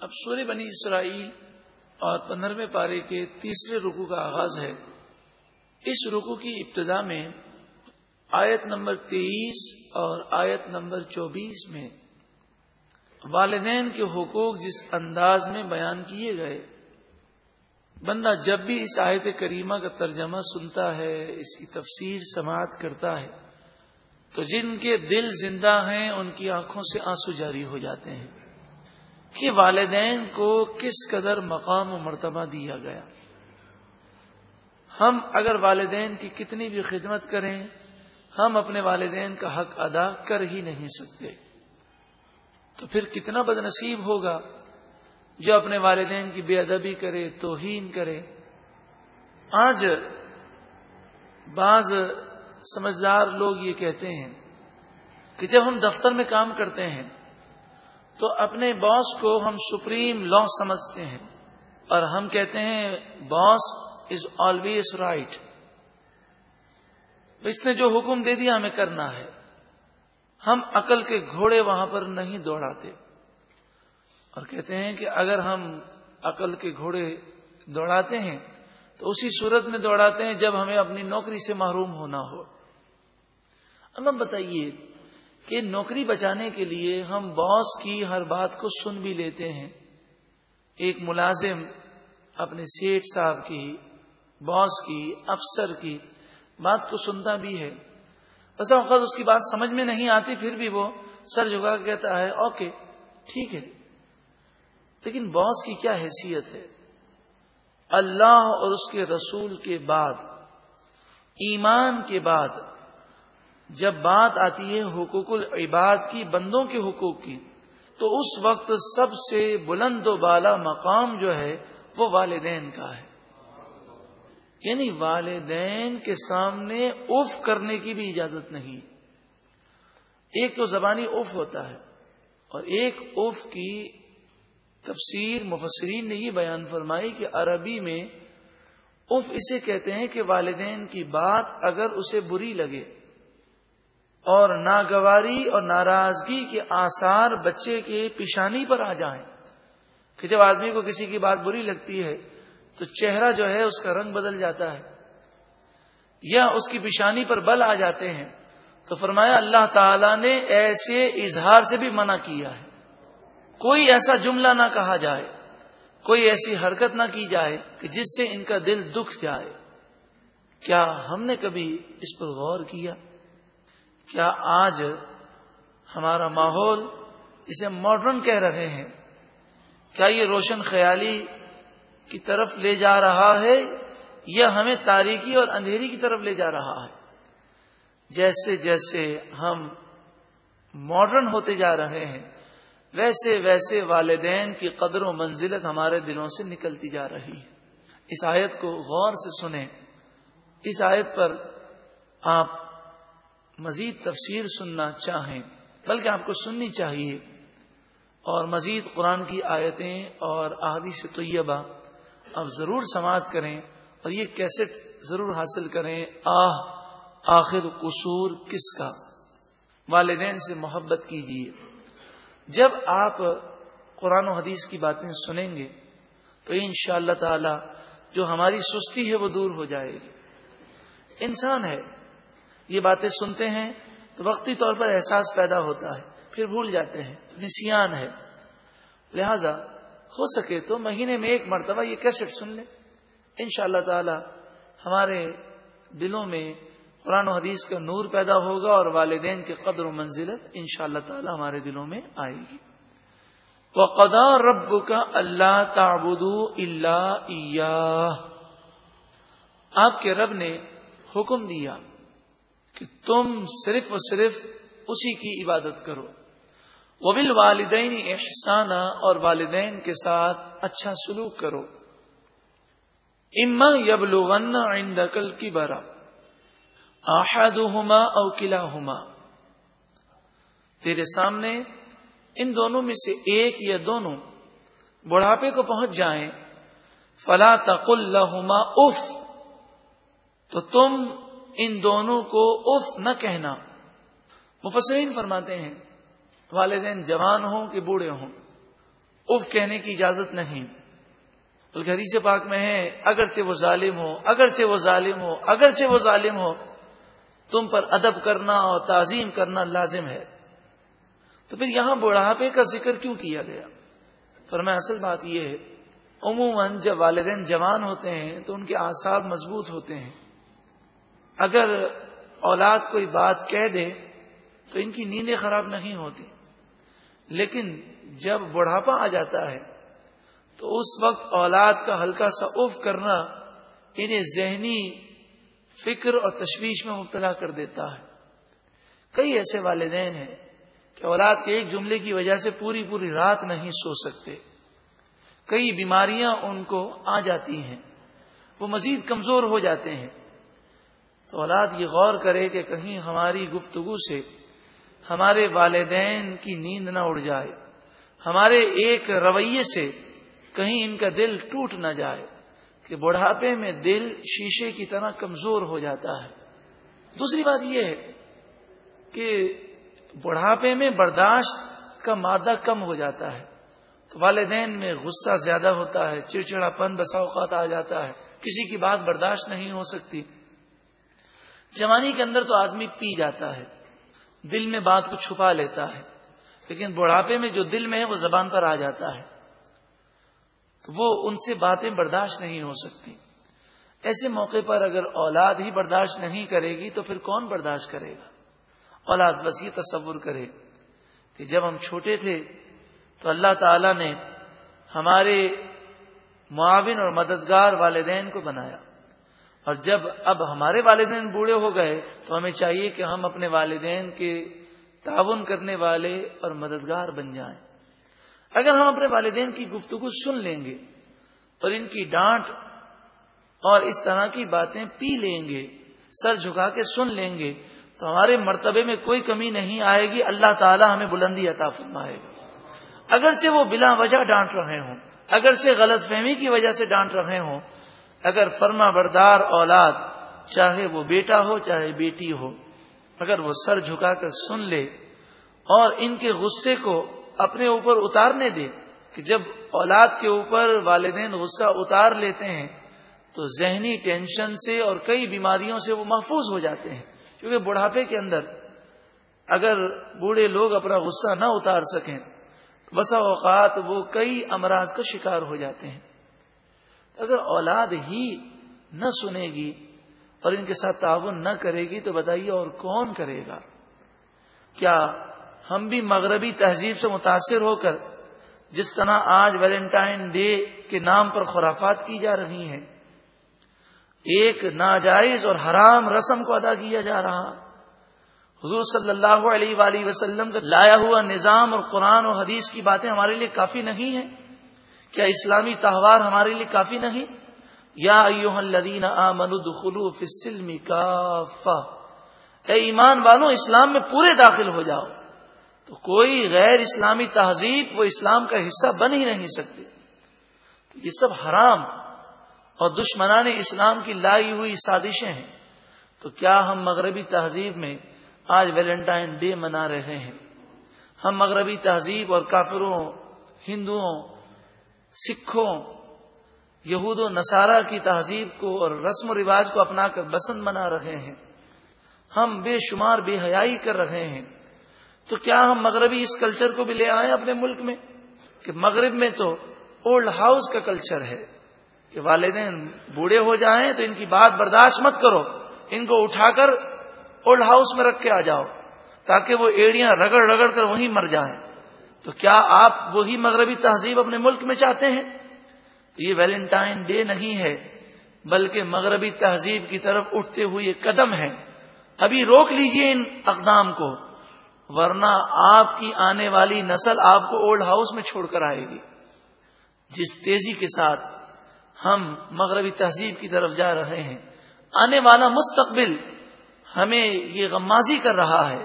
اب سورہ بنی اسرائیل اور پندرہویں پارے کے تیسرے رکو کا آغاز ہے۔ اس رکو کی ابتدا میں آیت نمبر تیئیس اور آیت نمبر چوبیس میں والدین کے حقوق جس انداز میں بیان کیے گئے، بندہ جب بھی اس آیت کریمہ کا ترجمہ سنتا ہے، اس کی تفسیر سماعت کرتا ہے، تو جن کے دل زندہ ہیں ان کی آنکھوں سے آنسو جاری ہو جاتے ہیں۔ کہ والدین کو کس قدر مقام و مرتبہ دیا گیا۔ ہم اگر والدین کی کتنی بھی خدمت کریں، ہم اپنے والدین کا حق ادا کر ہی نہیں سکتے۔ تو پھر کتنا بد نصیب ہوگا جو اپنے والدین کی بے ادبی کرے، توہین کرے۔ آج بعض سمجھدار لوگ یہ کہتے ہیں کہ جب ہم دفتر میں کام کرتے ہیں تو اپنے باس کو ہم سپریم لا سمجھتے ہیں اور ہم کہتے ہیں باس از آلویز رائٹ۔ اس نے جو حکم دے دیا ہمیں کرنا ہے، ہم عقل کے گھوڑے وہاں پر نہیں دوڑاتے۔ اور کہتے ہیں کہ اگر ہم عقل کے گھوڑے دوڑاتے ہیں، تو اسی صورت میں دوڑاتے ہیں جب ہمیں اپنی نوکری سے محروم ہونا ہو۔ اب ہم بتائیے کہ نوکری بچانے کے لیے ہم باس کی ہر بات کو سن بھی لیتے ہیں۔ ایک ملازم اپنے سیٹ صاحب کی، باس کی، افسر کی بات کو سنتا بھی ہے۔ بس اوقات اس کی بات سمجھ میں نہیں آتی، پھر بھی وہ سر جگا کہتا ہے، اوکے، ٹھیک ہے۔ لیکن باس کی کیا حیثیت ہے؟ اللہ اور اس کے رسول کے بعد، ایمان کے بعد جب بات آتی ہے حقوق العباد کی، بندوں کے حقوق کی، تو اس وقت سب سے بلند و بالا مقام جو ہے وہ والدین کا ہے۔ یعنی والدین کے سامنے اف کرنے کی بھی اجازت نہیں۔ ایک تو زبانی اف ہوتا ہے اور ایک اف کی تفسیر مفسرین نے یہ بیان فرمائی کہ عربی میں اف اسے کہتے ہیں کہ والدین کی بات اگر اسے بری لگے۔ اور ناگواری اور ناراضگی کے آثار بچے کے پیشانی پر آ جائیں۔ کہ جب آدمی کو کسی کی بات بری لگتی ہے، تو چہرہ جو ہے، اس کا رنگ بدل جاتا ہے۔ یا اس کی پیشانی پر بل آ جاتے ہیں۔ تو فرمایا، اللہ تعالی نے ایسے اظہار سے بھی منع کیا ہے۔ کوئی ایسا جملہ نہ کہا جائے، کوئی ایسی حرکت نہ کی جائے کہ جس سے ان کا دل دکھ جائے۔ کیا ہم نے کبھی اس پر غور کیا؟ کیا آج ہمارا ماحول اسے ماڈرن کہہ رہے ہیں؟ کیا یہ روشن خیالی کی طرف لے جا رہا ہے یا ہمیں تاریکی اور اندھیری کی طرف لے جا رہا ہے؟ جیسے جیسے ہم ماڈرن ہوتے جا رہے ہیں، ویسے ویسے والدین کی قدر و منزلت ہمارے دلوں سے نکلتی جا رہی ہے۔ اس آیت کو غور سے سنیں۔ اس آیت پر آپ مزید تفسیر سننا چاہیں، بلکہ آپ کو سننی چاہیے۔ اور مزید قرآن کی آیتیں اور احادیث طیبہ آپ ضرور سماعت کریں اور یہ کیسٹ ضرور حاصل کریں۔ آہ، آخر قصور کس کا؟ والدین سے محبت کیجیے۔ جب آپ قرآن و حدیث کی باتیں سنیں گے، تو ان شاء اللہ تعالی جو ہماری سستی ہے وہ دور ہو جائے گی۔ انسان ہے۔ یہ باتیں سنتے ہیں تو وقتی طور پر احساس پیدا ہوتا ہے، پھر بھول جاتے ہیں، نسیان ہے۔ لہذا ہو سکے تو مہینے میں ایک مرتبہ یہ کیسٹ سن لیں۔ ان شاء اللہ تعالی ہمارے دلوں میں قرآن و حدیث کا نور پیدا ہوگا اور والدین کے قدر و منزلت ان شاء اللہ تعالی ہمارے دلوں میں آئے گی۔ وہ قدا رب کا اللہ تعبد اللہ آپ کے رب نے حکم دیا۔ کہ تم صرف و صرف اسی کی عبادت کرو۔ وہ بل والدین احسانہ اور والدین کے ساتھ اچھا سلوک کرو۔ اما یب عند کل کی برا آحد ہوما اوکلا ہوما تیرے سامنے ان دونوں میں سے ایک یا دونوں بڑھاپے کو پہنچ جائیں، فلا تقل لہما اف۔ تو تم ان دونوں کو اف نہ کہنا۔ مفسرین فرماتے ہیں، والدین جوان ہوں کہ بوڑھے ہوں۔ اف کہنے کی اجازت نہیں۔ بلکہ حدیث پاک میں ہے، اگرچہ وہ ظالم ہو، اگرچہ وہ ظالم ہو، اگرچہ وہ ظالم ہو، تم پر ادب کرنا اور تعظیم کرنا لازم ہے۔ تو پھر یہاں بڑھاپے کا ذکر کیوں کیا گیا؟ فرمایا، اصل بات یہ ہے، عموماً جب والدین جوان ہوتے ہیں تو ان کے اعصاب مضبوط ہوتے ہیں۔ اگر اولاد کوئی بات کہہ دے تو ان کی نیندیں خراب نہیں ہوتی۔ لیکن جب بڑھاپا آ جاتا ہے تو اس وقت اولاد کا ہلکا سا اف کرنا انہیں ذہنی فکر اور تشویش میں مبتلا کر دیتا ہے۔ کئی ایسے والدین ہیں کہ اولاد کے ایک جملے کی وجہ سے پوری پوری رات نہیں سو سکتے۔ کئی بیماریاں ان کو آ جاتی ہیں، وہ مزید کمزور ہو جاتے ہیں۔ تو اولاد یہ غور کرے کہ کہیں ہماری گفتگو سے ہمارے والدین کی نیند نہ اڑ جائے، ہمارے ایک رویے سے کہیں ان کا دل ٹوٹ نہ جائے کہ بڑھاپے میں دل شیشے کی طرح کمزور ہو جاتا ہے۔ دوسری بات یہ ہے کہ بڑھاپے میں برداشت کا مادہ کم ہو جاتا ہے، تو والدین میں غصہ زیادہ ہوتا ہے چڑچڑا پن بسا اوقات آ جاتا ہے، کسی کی بات برداشت نہیں ہو سکتی۔ جوانی کے اندر تو آدمی پی جاتا ہے، دل میں بات کو چھپا لیتا ہے، لیکن بڑھاپے میں جو دل میں ہے وہ زبان پر آ جاتا ہے۔ تو وہ ان سے باتیں برداشت نہیں ہو سکتی۔ ایسے موقع پر اگر اولاد ہی برداشت نہیں کرے گی تو پھر کون برداشت کرے گا؟ اولاد بس یہ تصور کرے کہ جب ہم چھوٹے تھے تو اللہ تعالی نے ہمارے معاون اور مددگار والدین کو بنایا۔ اور جب اب ہمارے والدین بوڑھے ہو گئے تو ہمیں چاہیے کہ ہم اپنے والدین کے تعاون کرنے والے اور مددگار بن جائیں۔ اگر ہم اپنے والدین کی گفتگو سن لیں گے اور ان کی ڈانٹ اور اس طرح کی باتیں پی لیں گے، سر جھکا کے سن لیں گے، تو ہمارے مرتبے میں کوئی کمی نہیں آئے گی۔ اللہ تعالی ہمیں بلندی عطا فرمائے گا۔ اگرچہ وہ بلا وجہ ڈانٹ رہے ہوں، اگرچہ غلط فہمی کی وجہ سے ڈانٹ رہے ہوں اگر فرما بردار اولاد چاہے وہ بیٹا ہو، چاہے بیٹی ہو، اگر وہ سر جھکا کر سن لے اور ان کے غصے کو اپنے اوپر اتارنے دے کہ جب اولاد کے اوپر والدین غصہ اتار لیتے ہیں تو ذہنی ٹینشن سے اور کئی بیماریوں سے وہ محفوظ ہو جاتے ہیں۔ کیونکہ بڑھاپے کے اندر اگر بوڑھے لوگ اپنا غصہ نہ اتار سکیں، تو بسا اوقات وہ کئی امراض کا شکار ہو جاتے ہیں۔ اگر اولاد ہی نہ سنے گی اور ان کے ساتھ تعاون نہ کرے گی تو بتائیے اور کون کرے گا؟ کیا ہم بھی مغربی تہذیب سے متاثر ہو کر جس طرح آج ویلنٹائن ڈے کے نام پر خرافات کی جا رہی ہیں، ایک ناجائز اور حرام رسم کو ادا کیا جا رہا حضور صلی اللہ علیہ وآلہ وسلم کا لایا ہوا نظام اور قرآن اور حدیث کی باتیں ہمارے لیے کافی نہیں ہیں۔ کیا اسلامی تہوار ہمارے لیے کافی نہیں؟ یا الذین آمنوا خلو فسلم کافہ۔ اے ایمان والوں، اسلام میں پورے داخل ہو جاؤ۔ تو کوئی غیر اسلامی تہذیب وہ اسلام کا حصہ بن ہی نہیں سکتے۔ یہ سب حرام اور دشمنان اسلام کی لائی ہوئی سازشیں ہیں۔ تو کیا ہم مغربی تہذیب میں آج ویلنٹائن ڈے منا رہے ہیں؟ ہم مغربی تہذیب اور کافروں، ہندوؤں سکھوں، یہود و نصارہ کی تہذیب کو اور رسم و رواج کو اپنا کر بسند منا رہے ہیں۔ ہم بے شمار بے حیائی کر رہے ہیں۔ تو کیا ہم مغربی اس کلچر کو بھی لے آئے اپنے ملک میں؟ کہ مغرب میں تو اولڈ ہاؤس کا کلچر ہے۔ کہ والدین بوڑھے ہو جائیں تو ان کی بات برداشت مت کرو۔ ان کو اٹھا کر اولڈ ہاؤس میں رکھ کے آ جاؤ، تاکہ وہ ایڑیاں رگڑ رگڑ کر وہیں مر جائیں۔ تو کیا آپ وہی مغربی تہذیب اپنے ملک میں چاہتے ہیں؟ یہ ویلنٹائن ڈے نہیں ہے، بلکہ مغربی تہذیب کی طرف اٹھتے ہوئے قدم ہے ابھی روک لیجیے ان اقدام کو، ورنہ آپ کی آنے والی نسل آپ کو اولڈ ہاؤس میں چھوڑ کر آئے گی۔ جس تیزی کے ساتھ ہم مغربی تہذیب کی طرف جا رہے ہیں، آنے والا مستقبل ہمیں یہ غمازی کر رہا ہے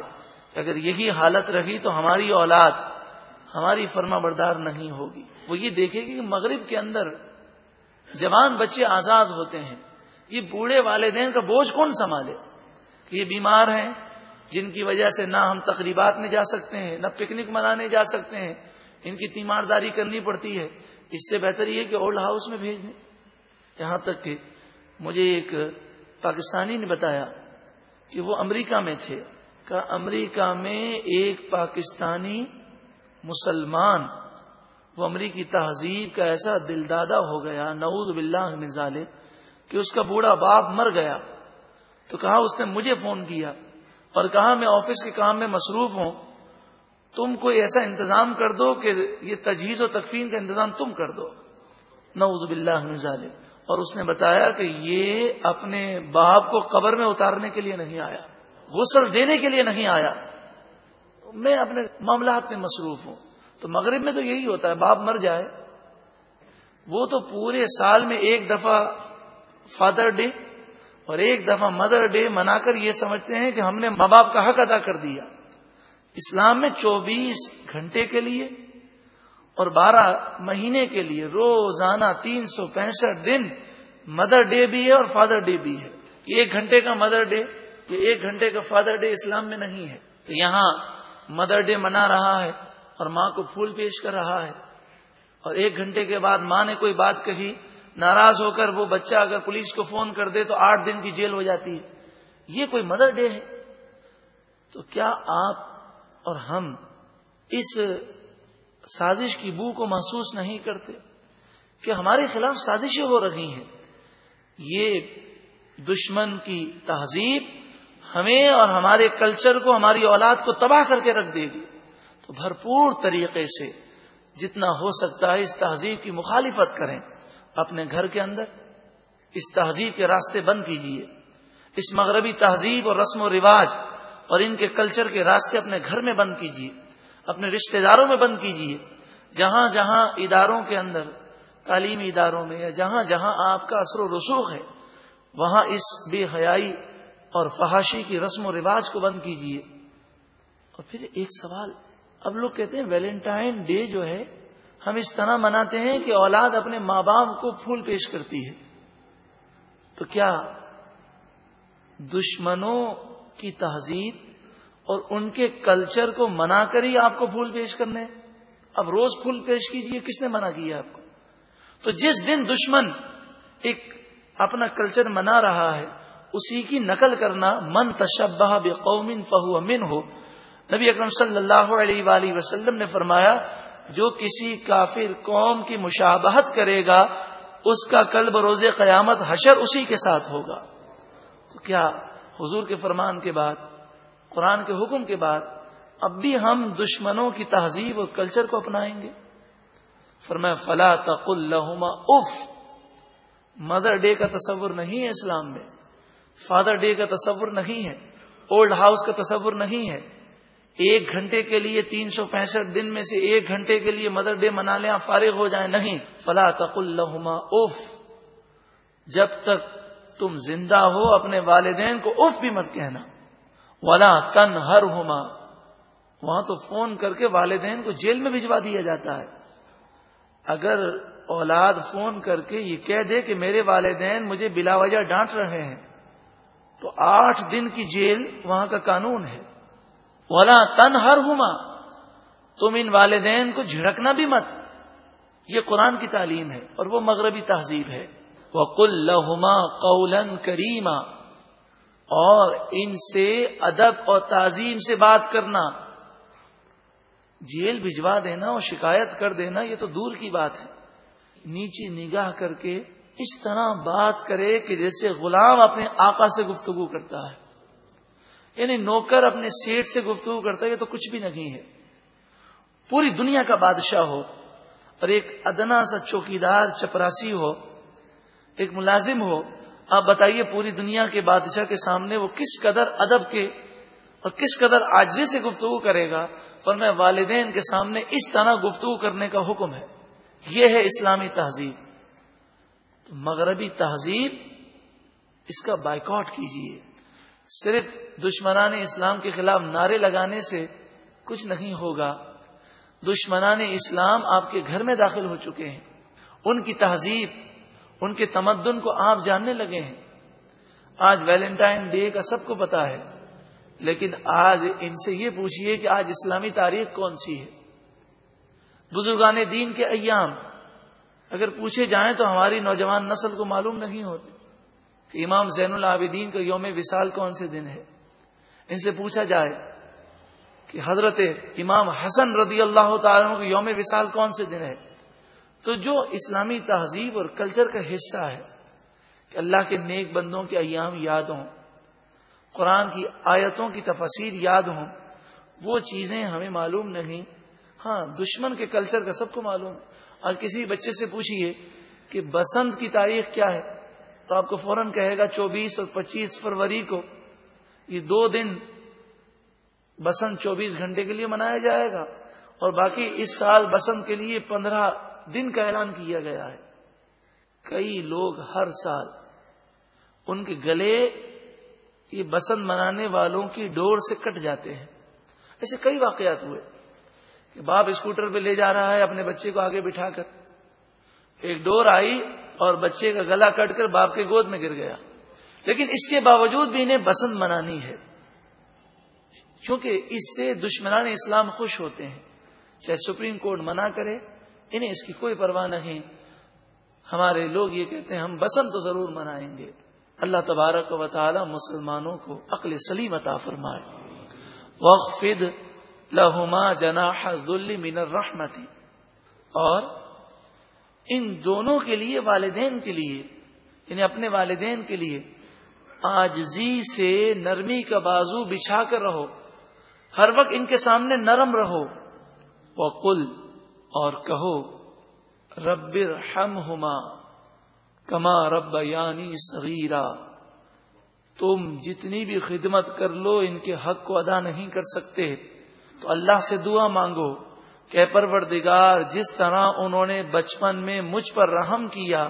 اگر یہی حالت رہی تو ہماری اولاد ہماری فرما بردار نہیں ہوگی۔ وہ یہ دیکھے گی کہ مغرب کے اندر جوان بچے آزاد ہوتے ہیں۔ یہ بوڑھے والدین کا بوجھ کون سنبھالے؟ کہ یہ بیمار ہیں، جن کی وجہ سے نہ ہم تقریبات میں جا سکتے ہیں، نہ پکنک منانے جا سکتے ہیں۔ ان کی تیمارداری کرنی پڑتی ہے۔ اس سے بہتر یہ کہ اولڈ ہاؤس میں بھیج دیں۔ یہاں تک کہ مجھے ایک پاکستانی نے بتایا کہ وہ امریکہ میں تھے۔ کہ امریکہ میں ایک پاکستانی مسلمان، وہ امریکی تہذیب کا ایسا دل دادا ہو گیا نعود باللہ من ظالم کہ اس کا بوڑھا باپ مر گیا۔ تو کہا اس نے مجھے فون کیا؟ اور کہا میں آفس کے کام میں مصروف ہوں؟ تم کوئی ایسا انتظام کر دو کہ یہ تجہیز و تکفین کا انتظام تم کر دو۔ نعوذ باللہ من ظالم اور اس نے بتایا کہ یہ اپنے باپ کو قبر میں اتارنے کے لیے نہیں آیا، غسل دینے کے لیے نہیں آیا۔ میں اپنے معاملات میں مصروف ہوں۔ تو مغرب میں تو یہی ہوتا ہے، باپ مر جائے۔ وہ تو پورے سال میں ایک دفعہ فادر ڈے اور ایک دفعہ مدر ڈے منا کر یہ سمجھتے ہیں کہ ہم نے ماں باپ کا حق ادا کر دیا۔ اسلام میں چوبیس گھنٹے کے لیے اور بارہ مہینے کے لیے روزانہ تین سو پینسٹھ دن مدر ڈے بھی ہے اور فادر ڈے بھی ہے۔ ایک گھنٹے کا مدر ڈے، یہ ایک گھنٹے کا فادر ڈے اسلام میں نہیں ہے۔ تو یہاں مدر ڈے منا رہا ہے اور ماں کو پھول پیش کر رہا ہے اور ایک گھنٹے کے بعد ماں نے کوئی بات کہی، ناراض ہو کر وہ بچہ اگر پولیس کو فون کر دے تو آٹھ دن کی جیل ہو جاتی ہے۔ یہ کوئی مدر ڈے ہے؟ تو کیا آپ اور ہم اس سازش کی بو کو محسوس نہیں کرتے کہ ہمارے خلاف سازشیں ہو رہی ہیں؟ یہ دشمن کی تہذیب ہمیں اور ہمارے کلچر کو، ہماری اولاد کو تباہ کر کے رکھ دے گی۔ تو بھرپور طریقے سے جتنا ہو سکتا ہے اس تہذیب کی مخالفت کریں۔ اپنے گھر کے اندر اس تہذیب کے راستے بند کیجیے اس مغربی تہذیب اور رسم و رواج اور ان کے کلچر کے راستے اپنے گھر میں بند کیجیے اپنے رشتہ داروں میں بند کیجیے جہاں جہاں اداروں کے اندر، تعلیمی اداروں میں یا جہاں جہاں آپ کا اثر و رسوخ ہے، وہاں اس بے حیائی اور فحاشی کی رسم و رواج کو بند کیجیے اور پھر ایک سوال، اب لوگ کہتے ہیں ویلنٹائن ڈے جو ہے، ہم اس طرح مناتے ہیں کہ اولاد اپنے ماں باپ کو پھول پیش کرتی ہے۔ تو کیا دشمنوں کی تہذیب اور ان کے کلچر کو منا کر ہی آپ کو پھول پیش کرنے؟ اب روز پھول پیش کیجیے کس نے منع کیا آپ کو؟ تو جس دن دشمن ایک اپنا کلچر منا رہا ہے اسی کی نقل کرنا، من تشبہ بے قومن فہو امن ہو نبی اکرم صلی اللہ علیہ وآلہ وسلم نے فرمایا، جو کسی کافر قوم کی مشابہت کرے گا، اس کا کلب روز قیامت حشر اسی کے ساتھ ہوگا۔ تو کیا حضور کے فرمان کے بعد، قرآن کے حکم کے بعد، اب بھی ہم دشمنوں کی تہذیب اور کلچر کو اپنائیں گے؟ فرمایا، فلا تق الحما اف۔ مدر ڈے کا تصور نہیں ہے اسلام میں۔ فادر ڈے کا تصور نہیں ہے، اولڈ ہاؤس کا تصور نہیں ہے۔ ایک گھنٹے کے لیے تین سو پینسٹھ دن میں سے ایک گھنٹے کے لیے مدر ڈے منا لیں فارغ ہو جائیں۔ نہیں، فلا تق الحما اف جب تک تم زندہ ہو، اپنے والدین کو اف بھی مت کہنا۔ ولا تن ہر ہوما وہاں تو فون کر کے والدین کو جیل میں بھجوا دیا جاتا ہے۔ اگر اولاد فون کر کے یہ کہہ دے کہ میرے والدین مجھے بلا وجہ ڈانٹ رہے ہیں تو آٹھ دن کی جیل وہاں کا قانون ہے۔ ولا تن ہر ہوما تم ان والدین کو جھڑکنا بھی مت۔ یہ قرآن کی تعلیم ہے اور وہ مغربی تہذیب ہے۔ وہ کل لہما قولن کریما اور ان سے ادب اور تعظیم سے بات کرنا۔ جیل بھجوا دینا اور شکایت کر دینا، یہ تو دور کی بات ہے۔ نیچے نگاہ کر کے اس طرح بات کرے کہ جیسے غلام اپنے آقا سے گفتگو کرتا ہے۔ یعنی نوکر اپنے سیٹ سے گفتگو کرتا ہے یہ تو کچھ بھی نہیں ہے۔ پوری دنیا کا بادشاہ ہو اور ایک ادنا سا چوکیدار، چپراسی ہو، ایک ملازم ہو۔ آپ بتائیے پوری دنیا کے بادشاہ کے سامنے وہ کس قدر ادب کے اور کس قدر آجزی سے گفتگو کرے گا؟ فرمائے والدین کے سامنے اس طرح گفتگو کرنے کا حکم ہے۔ یہ ہے اسلامی تہذیب۔ مغربی تہذیب، اس کا بائیکاٹ کیجیے صرف دشمنان اسلام کے خلاف نعرے لگانے سے کچھ نہیں ہوگا۔ دشمنان اسلام آپ کے گھر میں داخل ہو چکے ہیں۔ ان کی تہذیب، ان کے تمدن کو آپ جاننے لگے ہیں۔ آج ویلنٹائن ڈے کا سب کو پتا ہے، لیکن آج ان سے یہ پوچھئے کہ آج اسلامی تاریخ کون سی ہے؟ بزرگان دین کے ایام اگر پوچھے جائیں تو ہماری نوجوان نسل کو معلوم نہیں ہوتی کہ امام زین العابدین کا یوم وصال کون سے دن ہے۔ ان سے پوچھا جائے کہ حضرت امام حسن رضی اللہ تعالیٰ کا یوم وصال کون سے دن ہے۔ تو جو اسلامی تہذیب اور کلچر کا حصہ ہے کہ اللہ کے نیک بندوں کے ایام یاد ہوں، قرآن کی آیتوں کی تفسیر یاد ہوں، وہ چیزیں ہمیں معلوم نہیں۔ ہاں دشمن کے کلچر کا سب کو معلوم ہے۔ آج کسی بچے سے پوچھیے کہ بسنت کی تاریخ کیا ہے؟ تو آپ کو فوراً کہے گا چوبیس اور پچیس فروری کو۔ یہ دو دن بسنت چوبیس گھنٹے کے لیے منایا جائے گا اور باقی اس سال بسنت کے لیے پندرہ دن کا اعلان کیا گیا ہے۔ کئی لوگ ہر سال ان کے گلے یہ بسنت منانے والوں کی ڈور سے کٹ جاتے ہیں۔ ایسے کئی واقعات ہوئے۔ کہ باپ اسکوٹر پہ لے جا رہا ہے اپنے بچے کو آگے بٹھا کر۔ ایک ڈور آئی اور بچے کا گلا کٹ کر باپ کے گود میں گر گیا۔ لیکن اس کے باوجود بھی انہیں بسنت منانی ہے۔ کیونکہ اس سے دشمنان اسلام خوش ہوتے ہیں۔ چاہے سپریم کورٹ منع کرے، انہیں اس کی کوئی پرواہ نہیں۔ ہمارے لوگ یہ کہتے ہیں، ہم بسنت تو ضرور منائیں گے۔ اللہ تبارک و تعالی مسلمانوں کو عقل سلیم عطا فرمائے۔ وقفد لہما جناح ذل من الرحمتی اور ان دونوں کے لیے، والدین کے لیے یعنی اپنے والدین کے لیے آجزی سے نرمی کا بازو بچھا کر رہو۔ ہر وقت ان کے سامنے نرم رہو۔ وہ کل اور کہو ربر ہم ہوما کما رب یعنی صغیرہ تم جتنی بھی خدمت کر لو، ان کے حق کو ادا نہیں کر سکتے۔ تو اللہ سے دعا مانگو کہ پروردگار، جس طرح انہوں نے بچپن میں مجھ پر رحم کیا،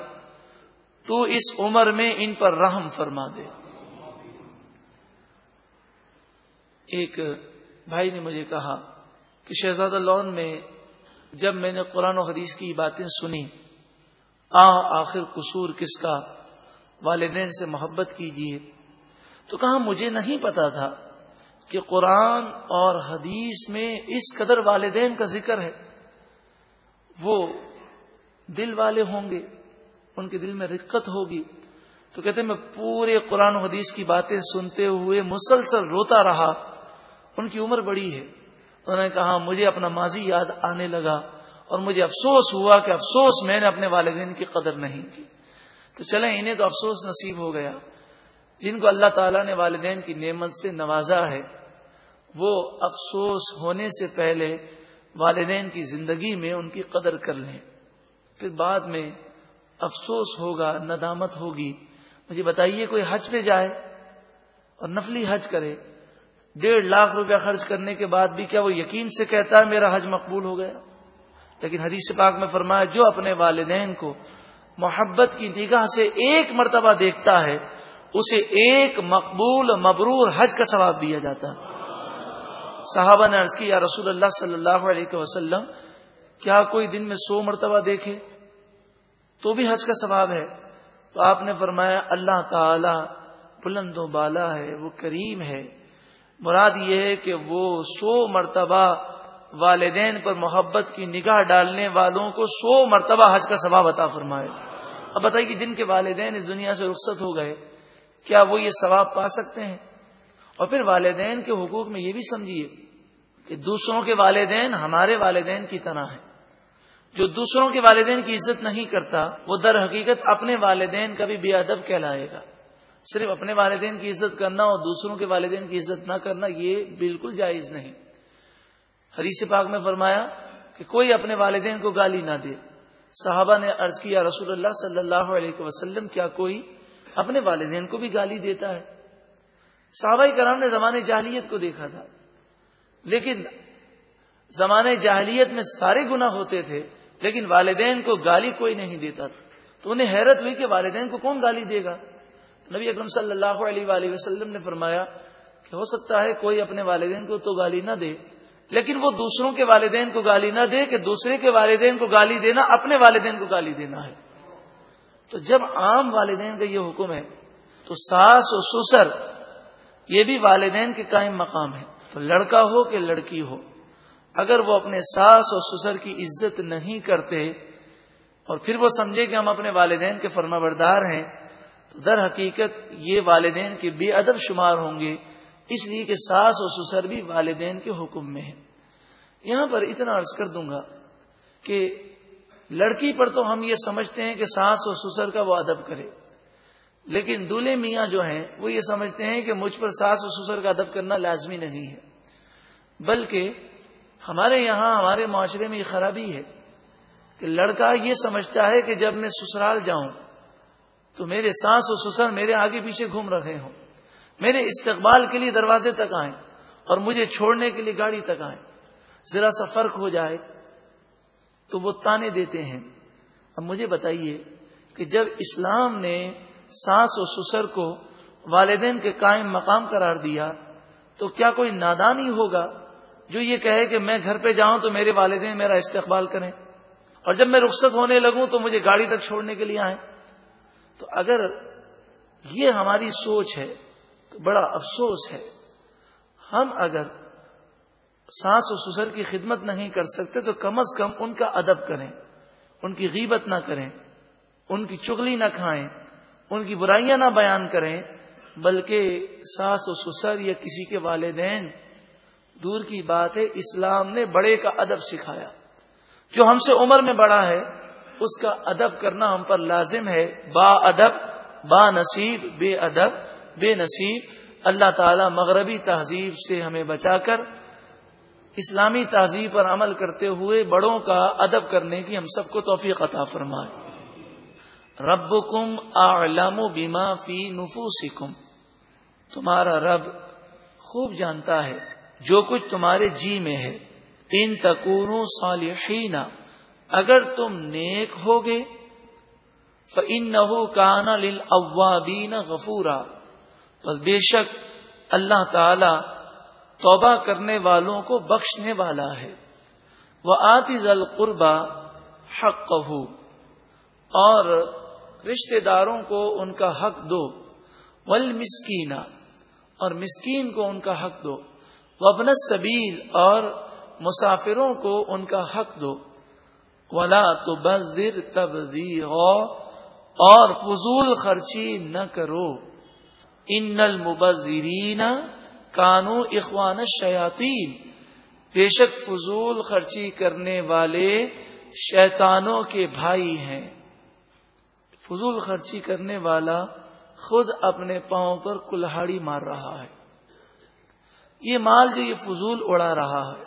تو اس عمر میں ان پر رحم فرما دے۔ ایک بھائی نے مجھے کہا کہ شہزادہ لون میں جب میں نے قرآن و حدیث کی باتیں سنی آ آخر قصور کس کا؟ والدین سے محبت کیجیے تو کہا مجھے نہیں پتا تھا۔ کہ قرآن اور حدیث میں اس قدر والدین کا ذکر ہے، وہ دل والے ہوں گے، ان کے دل میں رقت ہوگی۔ تو کہتے میں پورے قرآن و حدیث کی باتیں سنتے ہوئے مسلسل روتا رہا۔ ان کی عمر بڑی ہے۔ انہوں نے کہا، مجھے اپنا ماضی یاد آنے لگا اور مجھے افسوس ہوا کہ افسوس میں نے اپنے والدین کی قدر نہیں کی۔ تو چلیں، انہیں تو افسوس نصیب ہو گیا۔ جن کو اللہ تعالیٰ نے والدین کی نعمت سے نوازا ہے وہ افسوس ہونے سے پہلے والدین کی زندگی میں ان کی قدر کر لیں۔ پھر بعد میں افسوس ہوگا، ندامت ہوگی۔ مجھے بتائیے، کوئی حج پہ جائے اور نفلی حج کرے، ڈیڑھ لاکھ روپیہ خرچ کرنے کے بعد بھی کیا وہ یقین سے کہتا ہے میرا حج مقبول ہو گیا؟ لیکن حدیث پاک میں فرمایا، جو اپنے والدین کو محبت کی نگاہ سے ایک مرتبہ دیکھتا ہے، اسے ایک مقبول مبرور حج کا ثواب دیا جاتا ہے۔ صحابہ نے عرض کی، یا رسول اللہ صلی اللہ علیہ وسلم، کیا کوئی دن میں سو مرتبہ دیکھے؟ تو بھی حج کا ثواب ہے۔ تو آپ نے فرمایا، اللہ تعالی بلند و بالا ہے، وہ کریم ہے۔ مراد یہ ہے کہ وہ سو مرتبہ والدین پر محبت کی نگاہ ڈالنے والوں کو سو مرتبہ حج کا ثواب عطا فرمائے۔ اب بتائیے کہ جن کے والدین اس دنیا سے رخصت ہو گئے، کیا وہ یہ ثواب پا سکتے ہیں؟ اور پھر والدین کے حقوق میں یہ بھی سمجھیے کہ دوسروں کے والدین ہمارے والدین کی طرح ہیں۔ جو دوسروں کے والدین کی عزت نہیں کرتا، وہ در حقیقت اپنے والدین کا بھی بے ادب کہلائے گا۔ صرف اپنے والدین کی عزت کرنا اور دوسروں کے والدین کی عزت نہ کرنا یہ بالکل جائز نہیں۔ حدیث پاک میں فرمایا کہ کوئی اپنے والدین کو گالی نہ دے۔ صحابہ نے عرض کیا، رسول اللہ صلی اللہ علیہ وسلم، کیا کوئی اپنے والدین کو بھی گالی دیتا ہے؟ صحابہ کرام نے زمانے جاہلیت کو دیکھا تھا۔ لیکن زمانے جاہلیت میں سارے گنا ہوتے تھے، لیکن والدین کو گالی کوئی نہیں دیتا تھا۔ تو انہیں حیرت ہوئی کہ والدین کو کون گالی دے گا؟ نبی اکرم صلی اللہ علیہ وآلہ وسلم نے فرمایا کہ ہو سکتا ہے کوئی اپنے والدین کو تو گالی نہ دے، لیکن وہ دوسروں کے والدین کو گالی نہ دے کہ دوسرے کے والدین کو گالی دینا اپنے والدین کو گالی دینا ہے۔ تو جب عام والدین کا یہ حکم ہے، تو ساس و سسر یہ بھی والدین کے قائم مقام ہے۔ تو لڑکا ہو کہ لڑکی ہو، اگر وہ اپنے ساس اور سسر کی عزت نہیں کرتے اور پھر وہ سمجھے کہ ہم اپنے والدین کے فرما بردار ہیں، تو در حقیقت یہ والدین کے بے ادب شمار ہوں گے۔ اس لیے کہ ساس اور سسر بھی والدین کے حکم میں ہیں۔ یہاں پر اتنا عرض کر دوں گا کہ لڑکی پر تو ہم یہ سمجھتے ہیں کہ ساس اور سسر کا وہ ادب کرے۔ لیکن دولے میاں جو ہیں، وہ یہ سمجھتے ہیں کہ مجھ پر ساس اور سسر کا ادب کرنا لازمی نہیں ہے۔ بلکہ ہمارے یہاں، ہمارے معاشرے میں یہ خرابی ہے کہ لڑکا یہ سمجھتا ہے کہ جب میں سسرال جاؤں، تو میرے سانس اور سسر میرے آگے پیچھے گھوم رہے ہوں۔ میرے استقبال کے لیے دروازے تک آئیں اور مجھے چھوڑنے کے لیے گاڑی تک آئیں۔ ذرا سا فرق ہو جائے تو وہ تانے دیتے ہیں۔ اب مجھے بتائیے کہ جب اسلام نے سانس و سسر کو والدین کے قائم مقام قرار دیا تو کیا کوئی نادان ہی ہوگا جو یہ کہے کہ میں گھر پہ جاؤں تو میرے والدین میرا استقبال کریں اور جب میں رخصت ہونے لگوں تو مجھے گاڑی تک چھوڑنے کے لیے آئیں؟ تو اگر یہ ہماری سوچ ہے تو بڑا افسوس ہے۔ ہم اگر سانس و سسر کی خدمت نہیں کر سکتے تو کم از کم ان کا ادب کریں، ان کی غیبت نہ کریں، ان کی چگلی نہ کھائیں۔ ان کی برائیاں نہ بیان کریں، بلکہ ساس و سسر یا کسی کے والدین، دور کی بات ہے، اسلام نے بڑے کا ادب سکھایا۔ جو ہم سے عمر میں بڑا ہے، اس کا ادب کرنا ہم پر لازم ہے۔ با ادب، با نصیب، بے ادب، بے نصیب۔ اللہ تعالی مغربی تہذیب سے ہمیں بچا کر، اسلامی تہذیب پر عمل کرتے ہوئے بڑوں کا ادب کرنے کی ہم سب کو توفیق عطا فرمائے۔ رب کم آلام و بیما فی نفوسکم۔ تمہارا رب خوب جانتا ہے، جو کچھ تمہارے جی میں ہے۔ ان تکون صالحین، اگر تم نیک ہوگے فن نہ کانا غفورا۔ بس بے شک اللہ تعالی توبہ کرنے والوں کو بخشنے والا ہے۔ وہ آتی ذل قربا حق اور رشتے داروں کو ان کا حق دو۔ ول مسکینہ اور مسکین کو ان کا حق دو۔ وبن سبیل اور مسافروں کو ان کا حق دو۔ ولا تو بزر تبزیر اور فضول خرچی نہ کرو۔ ان المبذرین کانو اخوان شیاتین بے شک فضول خرچی کرنے والے شیطانوں کے بھائی ہیں۔ فضول خرچی کرنے والا خود اپنے پاؤں پر کلہاڑی مار رہا ہے۔ یہ مال جو یہ فضول اڑا رہا ہے،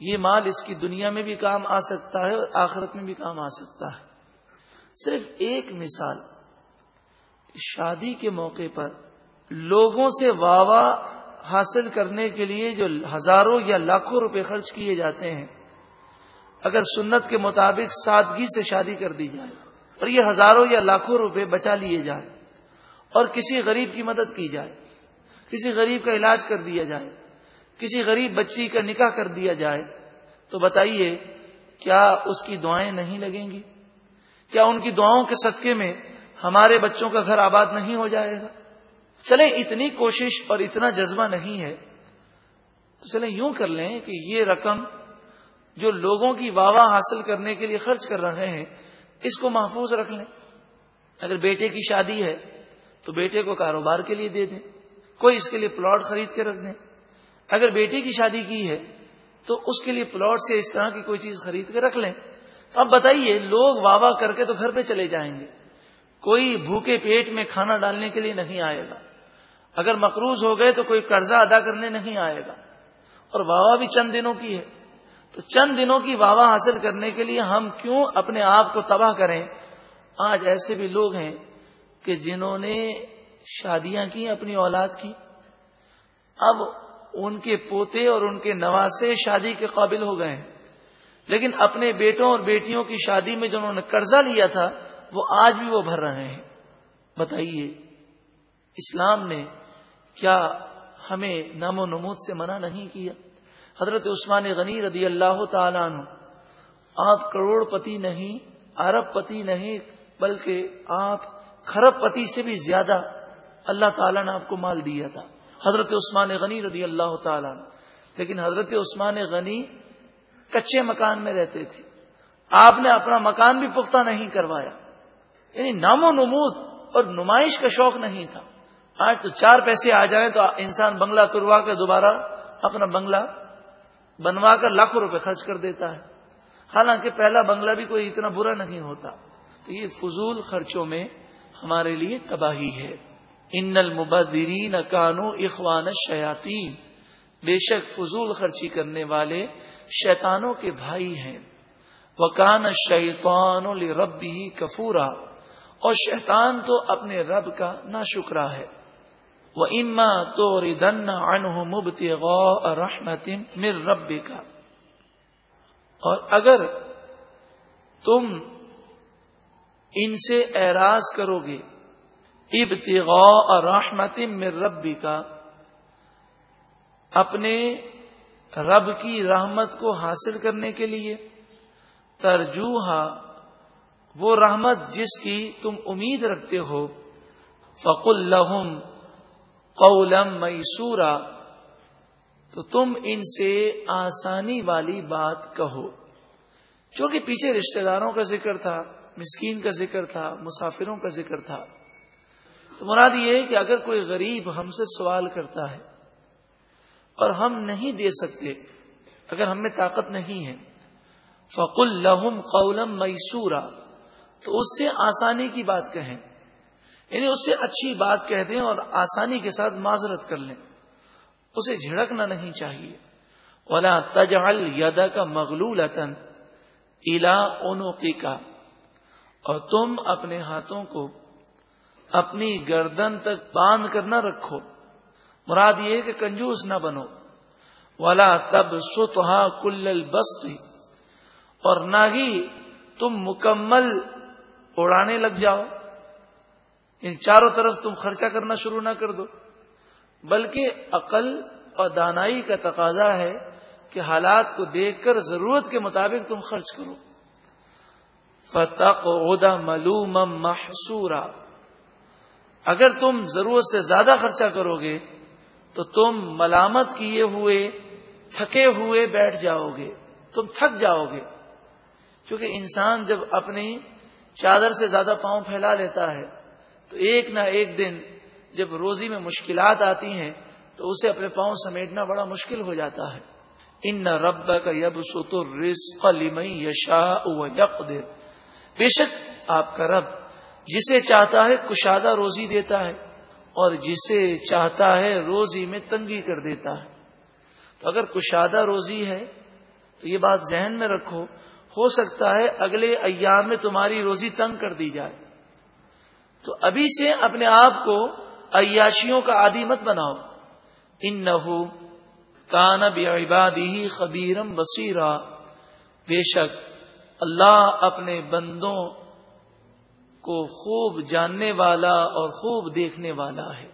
یہ مال اس کی دنیا میں بھی کام آ سکتا ہے اور آخرت میں بھی کام آ سکتا ہے۔ صرف ایک مثال، شادی کے موقع پر لوگوں سے واوا حاصل کرنے کے لیے جو ہزاروں یا لاکھوں روپے خرچ کیے جاتے ہیں، اگر سنت کے مطابق سادگی سے شادی کر دی جائے۔ اور یہ ہزاروں یا لاکھوں روپے بچا لیے جائے اور کسی غریب کی مدد کی جائے، کسی غریب کا علاج کر دیا جائے، کسی غریب بچی کا نکاح کر دیا جائے، تو بتائیے کیا اس کی دعائیں نہیں لگیں گی؟ کیا ان کی دعاؤں کے صدقے میں ہمارے بچوں کا گھر آباد نہیں ہو جائے گا؟ چلیں، اتنی کوشش اور اتنا جذبہ نہیں ہے، تو چلیں یوں کر لیں کہ یہ رقم جو لوگوں کی واہ حاصل کرنے کے لیے خرچ کر رہے ہیں اس کو محفوظ رکھ لیں۔ اگر بیٹے کی شادی ہے تو بیٹے کو کاروبار کے لیے دے دیں، کوئی اس کے لیے پلاٹ خرید کے رکھ دیں۔ اگر بیٹی کی شادی کی ہے تو اس کے لیے پلاٹ سے اس طرح کی کوئی چیز خرید کے رکھ لیں۔ تو اب بتائیے، لوگ واہ واہ کر کے تو گھر پہ چلے جائیں گے۔ کوئی بھوکے پیٹ میں کھانا ڈالنے کے لیے نہیں آئے گا۔ اگر مقروض ہو گئے تو کوئی قرضہ ادا کرنے نہیں آئے گا۔ اور واہ بھی چند دنوں کی ہے۔ تو چند دنوں کی واہ حاصل کرنے کے لیے ہم کیوں اپنے آپ کو تباہ کریں؟ آج ایسے بھی لوگ ہیں کہ جنہوں نے شادیاں کی، اپنی اولاد کی۔ اب ان کے پوتے اور ان کے نواسے شادی کے قابل ہو گئے ہیں۔ لیکن اپنے بیٹوں اور بیٹیوں کی شادی میں جنہوں نے قرضہ لیا تھا، وہ آج بھی وہ بھر رہے ہیں۔ بتائیے، اسلام نے کیا ہمیں نام و نمود سے منع نہیں کیا؟ حضرت عثمان غنی رضی اللہ تعالیٰ عنہ، آپ کروڑ پتی نہیں، ارب پتی نہیں، بلکہ آپ خرب پتی سے بھی زیادہ اللہ تعالیٰ نے آپ کو مال دیا تھا۔ حضرت عثمان غنی رضی اللہ تعالیٰ لیکن حضرت عثمان غنی کچے مکان میں رہتے تھے۔ آپ نے اپنا مکان بھی پختہ نہیں کروایا۔ یعنی نام و نمود اور نمائش کا شوق نہیں تھا۔ آج تو چار پیسے آ جائیں تو انسان بنگلہ تروا کے دوبارہ اپنا بنگلہ بنوا کر لاکھوں روپے خرچ کر دیتا ہے۔ حالانکہ پہلا بنگلہ بھی کوئی اتنا برا نہیں ہوتا۔ تو یہ فضول خرچوں میں ہمارے لیے تباہی ہے۔ ان المبذرین کانو اخوان شیاتی بے شک فضول خرچی کرنے والے شیطانوں کے بھائی ہیں۔ وہ شیطان رب ہی کفورا۔ اور شیطان تو اپنے رب کا نہ شکرا ہے۔ وہ اما تو ردن ان مبتی غو رحمت مر رب کا اور اگر تم ان سے اعراض کرو گے ابتغاء اور رحمت مر ربی کا اپنے رب کی رحمت کو حاصل کرنے کے لیے، ترجوہا، وہ رحمت جس کی تم امید رکھتے ہو فق الحم قولم میسورا، تو تم ان سے آسانی والی بات کہو۔ جو کہ پیچھے رشتہ داروں کا ذکر تھا، مسکین کا ذکر تھا، مسافروں کا ذکر تھا۔ تو مراد یہ ہے کہ اگر کوئی غریب ہم سے سوال کرتا ہے اور ہم نہیں دے سکتے، اگر ہم میں طاقت نہیں ہے فق الحم قولم میسورا، تو اس سے آسانی کی بات کہیں۔ یعنی اس سے اچھی بات کہہ دیں اور آسانی کے ساتھ معذرت کر لیں۔ اسے جھڑکنا نہیں چاہیے۔ ولا تجعل یدا کا مغلول الا اونوقی کا اور تم اپنے ہاتھوں کو اپنی گردن تک باندھ کر نہ رکھو۔ مراد یہ کہ کنجوس نہ بنو۔ ولا تب ستہا کل بستی اور نہ ہی تم مکمل اڑانے لگ جاؤ۔ ان چاروں طرف تم خرچہ کرنا شروع نہ کر دو۔ بلکہ عقل اور دانائی کا تقاضا ہے کہ حالات کو دیکھ کر ضرورت کے مطابق تم خرچ کرو۔ فتح عہدہ ملوم محسورا اگر تم ضرورت سے زیادہ خرچہ کرو گے، تو تم ملامت کیے ہوئے، تھکے ہوئے بیٹھ جاؤ گے۔ تم تھک جاؤ گے۔ کیونکہ انسان جب اپنی چادر سے زیادہ پاؤں پھیلا لیتا ہے تو ایک نہ ایک دن جب روزی میں مشکلات آتی ہیں تو اسے اپنے پاؤں سمیٹنا بڑا مشکل ہو جاتا ہے۔ ان نہ رب کا یب سوتو رسق یشا بے شک آپ کا رب جسے چاہتا ہے کشادہ روزی دیتا ہے اور جسے چاہتا ہے روزی میں تنگی کر دیتا ہے۔ تو اگر کشادہ روزی ہے تو یہ بات ذہن میں رکھو، ہو سکتا ہے اگلے ایام میں تمہاری روزی تنگ کر دی جائے۔ تو ابھی سے اپنے آپ کو عیاشیوں کا عادی مت بناؤ۔ ان نہ کان عبادی خبیرم بصیرا۔ بے شک اللہ اپنے بندوں کو خوب جاننے والا اور خوب دیکھنے والا ہے۔